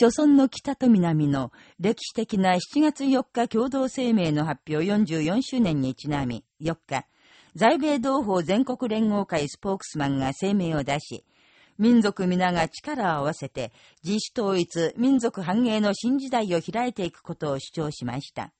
朝村の北と南の歴史的な7月4日共同声明の発表44周年にちなみ、4日、在米同胞全国連合会スポークスマンが声明を出し、民族皆が力を合わせて、自主統一、民族繁栄の新時代を開いていくことを主張しました。